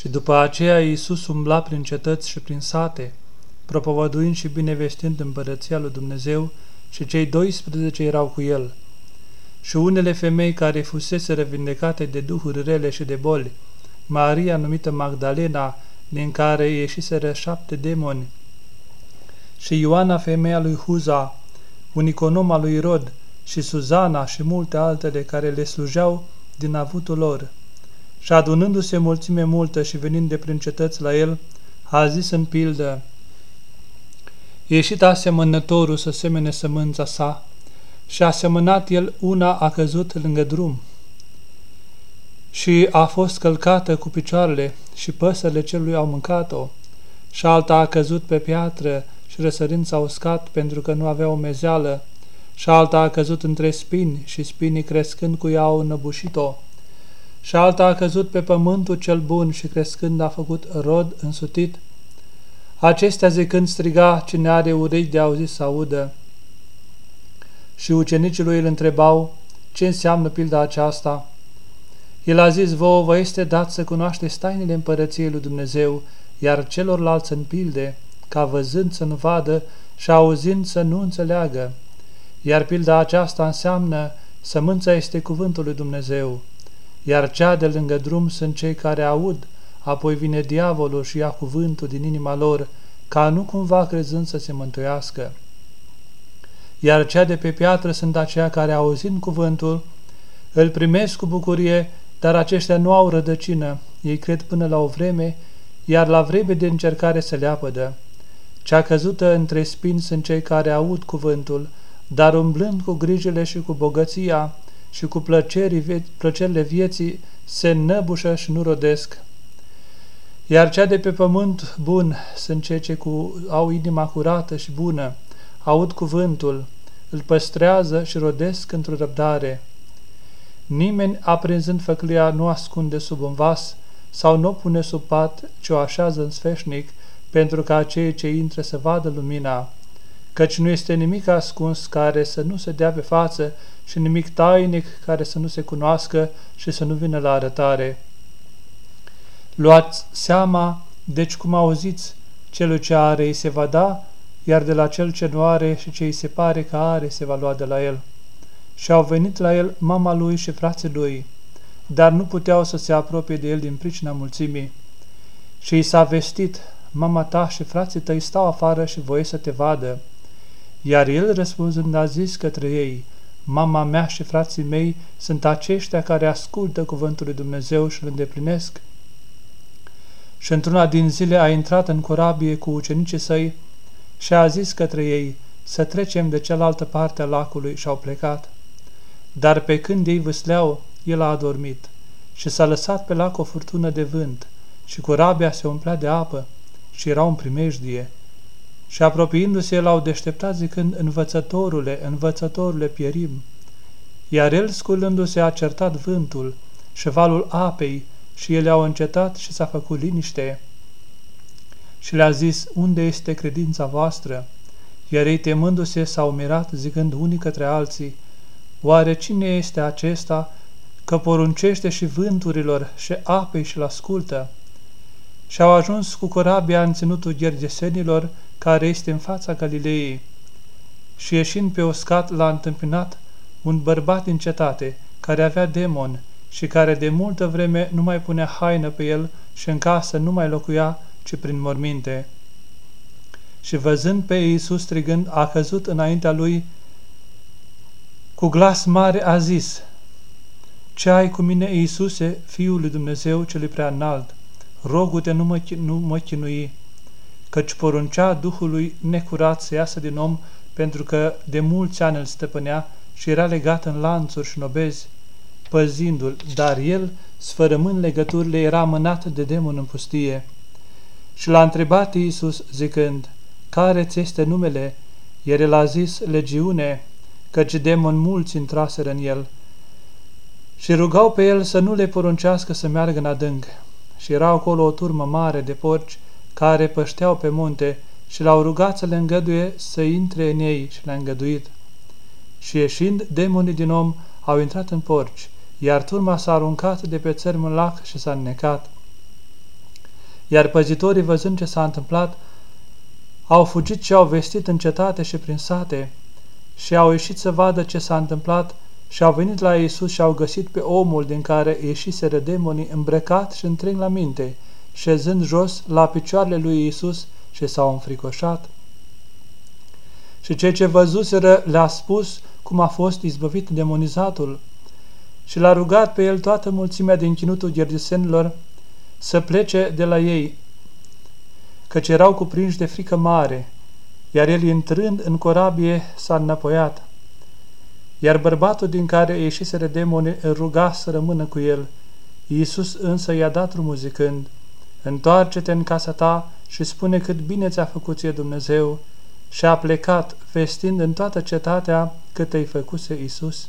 Și după aceea Iisus umbla prin cetăți și prin sate, propovăduind și binevestind împărăția lui Dumnezeu și cei 12 erau cu el. Și unele femei care fusese revindecate de duhuri rele și de boli, Maria numită Magdalena, din care ieșiseră șapte demoni, și Ioana, femeia lui Huza, un econom al lui Rod, și Suzana și multe altele care le slujeau din avutul lor. Și adunându-se mulțime multă și venind de prin cetăți la el, a zis în pildă, Ieșit asemănătorul să semene sămânța sa, și a semănat el una a căzut lângă drum, și a fost călcată cu picioarele și păsările celui au mâncat-o, și alta a căzut pe piatră și răsărind s-a uscat pentru că nu avea o mezeală, și alta a căzut între spini și spinii crescând cu ea au înăbușit-o, și alta a căzut pe pământul cel bun și crescând a făcut rod însutit. Acestea zicând striga cine are urechi de auzit să audă. Și ucenicii lui îl întrebau ce înseamnă pilda aceasta. El a zis, vouă vă este dat să cunoașteți tainele împărăției lui Dumnezeu, iar celorlalți în pilde, ca văzând să nu vadă și auzind să nu înțeleagă. Iar pilda aceasta înseamnă sămânța este cuvântul lui Dumnezeu, iar cea de lângă drum sunt cei care aud, apoi vine diavolul și ia cuvântul din inima lor, ca nu cumva crezând să se mântuiască. Iar cea de pe piatră sunt aceia care, auzind cuvântul, îl primesc cu bucurie, dar aceștia nu au rădăcină, ei cred până la o vreme, iar la vreme de încercare se leapădă. Cea căzută între spini sunt cei care aud cuvântul, dar umblând cu grijile și cu bogăția și cu plăcerii, plăcerile vieții, se năbușă și nu rodesc. Iar cea de pe pământ bun sunt cei ce cu, au inima curată și bună, aud cuvântul, îl păstrează și rodesc într-o răbdare. Nimeni, aprinzând făclia, nu ascunde sub un vas sau nu o pune sub pat, ci o așează în sfeșnic, pentru ca cei ce intră să vadă lumina, căci nu este nimic ascuns care să nu se dea pe față și nimic tainic care să nu se cunoască și să nu vină la arătare. Luați seama, deci cum auziți, celui ce are îi se va da, iar de la cel ce nu are și ce îi se pare că are se va lua de la el. Și au venit la el mama lui și frații lui, dar nu puteau să se apropie de el din pricina mulțimii. Și i s-a vestit, mama ta și frații tăi stau afară și voie să te vadă. Iar el răspunzând a zis către ei, mama mea și frații mei sunt aceștia care ascultă cuvântul lui Dumnezeu și îl îndeplinesc. Și într-una din zile a intrat în corabie cu ucenicii săi și a zis către ei să trecem de cealaltă parte a lacului și au plecat. Dar pe când ei vâsleau, el a adormit și s-a lăsat pe lac o furtună de vânt și corabia se umplea de apă și era un primejdie. Și apropiindu-se, el au deșteptat zicând, Învățătorule, învățătorule, pierim. Iar el, sculându-se, a certat vântul și valul apei și ele au încetat și s-a făcut liniște. Și le-a zis, unde este credința voastră? Iar ei, temându-se, s-au mirat, zicând unii către alții, Oare cine este acesta că poruncește și vânturilor și apei și-l ascultă? Și au ajuns cu corabia în ținutul ghergesenilor, care este în fața Galilei. Și ieșind pe uscat l-a întâmpinat un bărbat în cetate, care avea demon și care de multă vreme nu mai punea haină pe el și în casă nu mai locuia, ci prin morminte. Și văzând pe Iisus strigând, a căzut înaintea lui, cu glas mare a zis, Ce ai cu mine, Iisuse, Fiul lui Dumnezeu celui prea înalt? Rogu-te, nu mă, nu mă chinui, căci poruncea Duhului necurat să iasă din om, pentru că de mulți ani îl stăpânea și era legat în lanțuri și nobezi, păzindu-l, dar el, sfărămând legăturile, era mânat de demon în pustie. Și l-a întrebat Iisus zicând, Care ți este numele? Iar el a zis, Legiune, căci demon mulți intraseră în el. Și rugau pe el să nu le poruncească să meargă în adânc. Și era acolo o turmă mare de porci care pășteau pe munte și l-au rugat să le îngăduie să intre în ei și le-a îngăduit. Și ieșind, demonii din om au intrat în porci, iar turma s-a aruncat de pe țărm în lac și s-a înnecat. iar păzitorii, văzând ce s-a întâmplat, au fugit și au vestit în cetate și prin sate și au ieșit să vadă ce s-a întâmplat și au venit la Iisus și au găsit pe omul din care ieșiseră demonii îmbrăcat și întreg la minte, șezând jos la picioarele lui Iisus și s-au înfricoșat. Și cei ce văzuseră le-a spus cum a fost izbăvit demonizatul și l-a rugat pe el toată mulțimea din chinutul ghergesenilor să plece de la ei, căci erau cuprinși de frică mare, iar el intrând în corabie s-a înapoiat. Iar bărbatul din care ieșiseră demoni îl ruga să rămână cu el. Iisus însă i-a dat drumul zicând, Întoarce-te în casa ta și spune cât bine ți-a făcut ție Dumnezeu și a plecat, vestind în toată cetatea cât îi făcuse Iisus.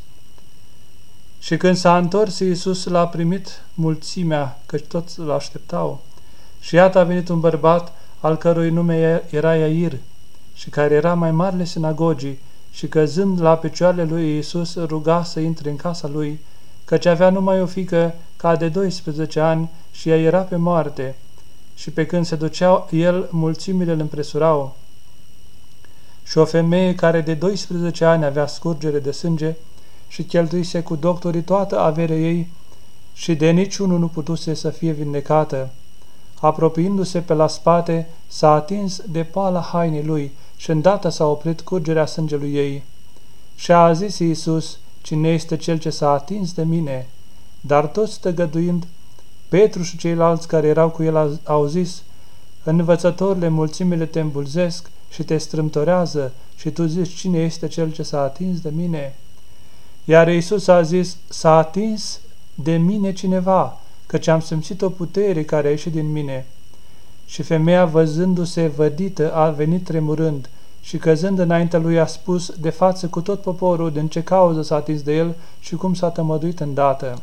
Și când s-a întors, Iisus l-a primit mulțimea, căci toți l așteptau. Și iată a venit un bărbat al cărui nume era Iair și care era mai marele sinagogii și căzând la picioarele lui Iisus ruga să intre în casa lui, căci avea numai o fică ca de 12 ani și ea era pe moarte. Și pe când se ducea el, mulțimile îl împresurau. Și o femeie care de 12 ani avea scurgere de sânge și cheltuise cu doctorii toată averea ei și de niciunul nu putuse să fie vindecată. Apropiindu-se pe la spate, s-a atins de pala hainei lui și îndată s-a oprit curgerea sângelui ei. Și a zis Iisus, cine este cel ce s-a atins de mine? Dar toți tăgăduind, Petru și ceilalți care erau cu el au zis, Învățătorile mulțimile te îmbulzesc și te strâmtorează și tu zici cine este cel ce s-a atins de mine? Iar Iisus a zis, s-a atins de mine cineva, căci am simțit o putere care a ieșit din mine. Și femeia, văzându-se vădită, a venit tremurând și căzând înaintea lui a spus de față cu tot poporul din ce cauză s-a atins de el și cum s-a tămăduit îndată.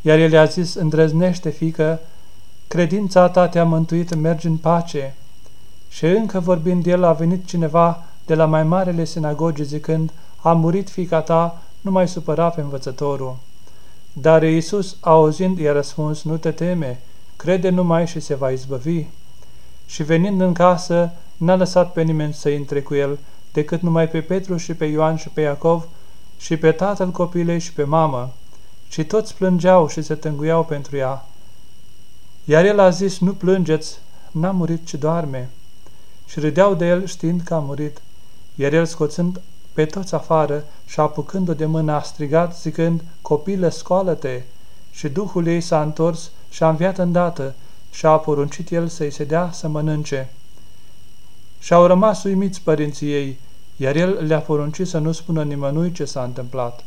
Iar el i-a zis, îndrăznește, fică, credința ta te-a mântuit, mergi în pace. Și încă vorbind el, a venit cineva de la mai marele sinagogi zicând, a murit fica ta, nu mai supăra pe învățătorul. Dar Iisus, auzind, i-a răspuns, nu te teme, crede numai și se va izbăvi. Și venind în casă, n-a lăsat pe nimeni să intre cu el, decât numai pe Petru și pe Ioan și pe Iacov și pe tatăl copilei și pe mamă. Și toți plângeau și se tânguiau pentru ea. Iar el a zis, nu plângeți, n-a murit, ci doarme. Și râdeau de el știind că a murit. Iar el scoțând pe toți afară și apucându-o de mână a strigat zicând, copilă, scoală-te! Și Duhul ei s-a întors și a înviat îndată și a poruncit el să-i se dea să mănânce. Și au rămas uimiți părinții ei, iar el le-a poruncit să nu spună nimănui ce s-a întâmplat.